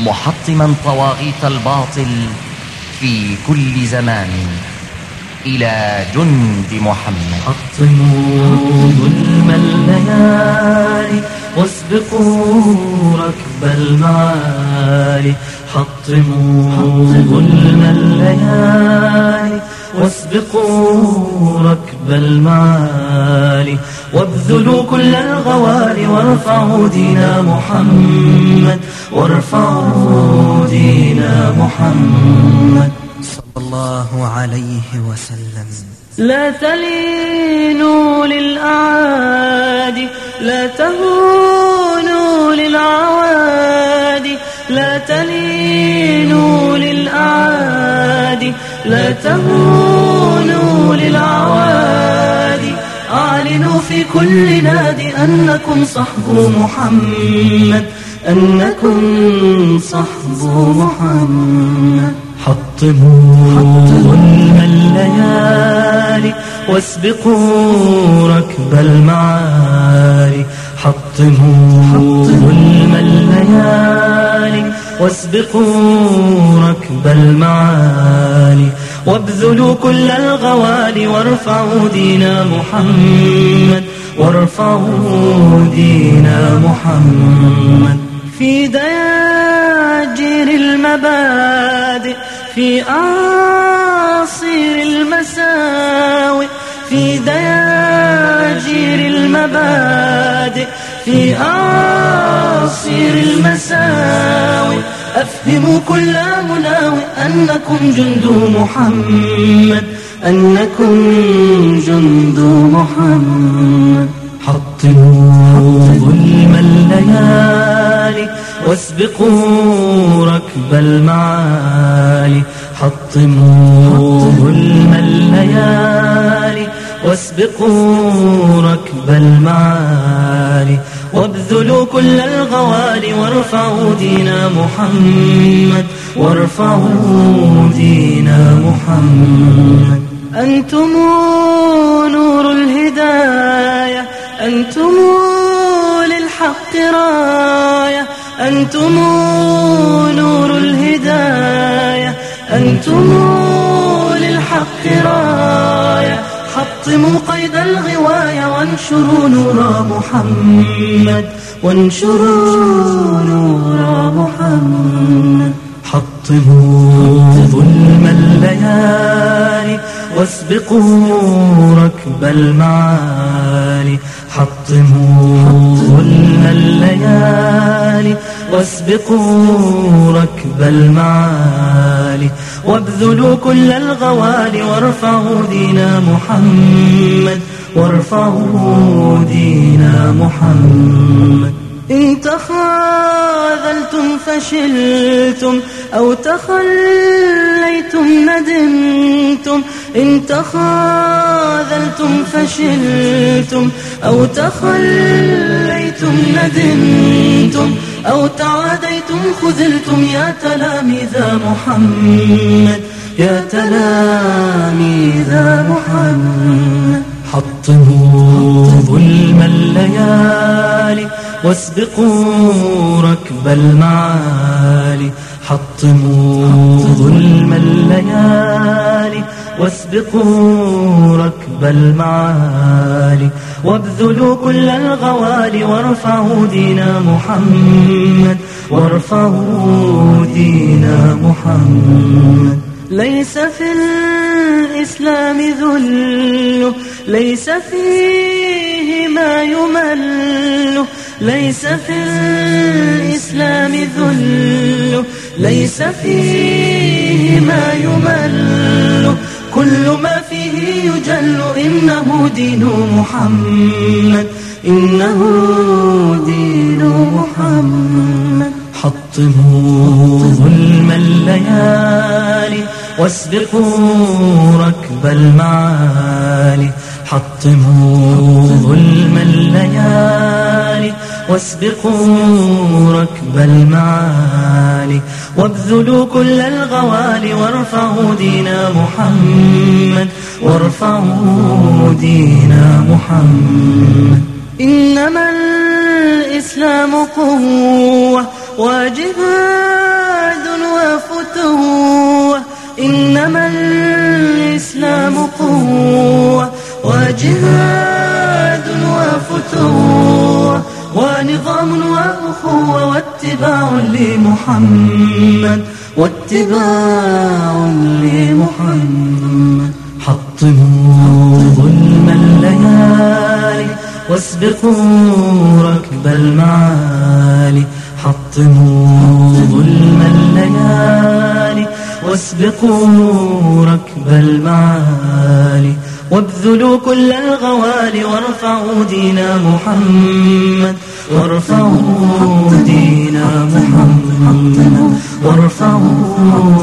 محطما طواغيت الباطل في كل زمان إلى جند محمد. حطموا ظلم الليالي واسبقوا ركب المعالي حطموا ظلم الليالي واسبقوا ركب المعالي وابذلوا كل الغوالي وارفعوا دين محمد. وارفعوا دين محمد. صلى الله عليه وسلم. لا تلينوا للأعادي لا تهونوا للعوادي. لا تلينوا للأعادي لا تهونوا للعوادي. أعلنوا في كل نادي أنكم صحب محمد. أنكم صحب محمد. حطموا ظلم الليالي واسبقوا ركب المعالي. حطموا ظلم الليالي واسبقوا ركب المعالي. وابذلوا كل الغوالي وارفعوا دين محمد. وارفعوا دين محمد. في دياجر المبادئ في أعاصير المساوئ في دياجر المبادئ في أعاصير المساوئ أفهموا كل مناوئ أنكم جند محمد أنكم جند محمد. حطموا ظلم الليالي. واسبقوا ركب المعالي حطموا ظلم الليالي واسبقوا ركب المعالي وابذلوا كل الغوالي وارفعوا دين محمد وارفعوا دين محمد. أنتم نور الهداية أنتم أنتم نور الهداية أنتم للحق راية. حطموا قيد الغواية وانشروا نور محمد وانشروا نور محمد. حطموا ظلم الليالي واسبقوا ركب المعالي. حطموا ظلم الليالي واسبقوا ركب المعالي وابذلوا كل الغوالي وارفعوا دين محمد وارفعوا دين محمد. إن تخاذلتم فشلتم أو تخليتم ندمتم إن تخاذلتم فشلتم أو تخليتم ندمتم. أو تعاديتم خذلتم يا تلاميذ محمد يا تلاميذ محمد. حطموا ظلم الليالي واسبقوا ركب المعالي. حطموا. ظلم الليالي واسبقوا ركب المعالي. وابذلوا كل الغوالي وارفعوا دين محمد وارفعوا دين محمد. ليس في الإسلام ذل ليس فيه ما يمل ليس في الإسلام ذل ليس فيه ما يمل. كل ما فيه يجل إنه دين محمد إنه دين محمد. حطموا ظلم الليالي واسبقوا ركب المعالي. حطموا ظلم الليالي واسبقوا ركب المعالي وابذلوا كل الغوالي وارفعوا دين محمد وارفعوا دين محمد. إنما الإسلام قوة واجبات وأخوة واتباع لمحمد واتباع لمحمد. حطموا ظلم الليالي واسبقوا ركب المعالي. حطموا ظلم الليالي واسبقوا ركب المعالي. وابذلوا كل الغوالي وارفعوا دين محمد. وارفعوا دين محمد وارفعوا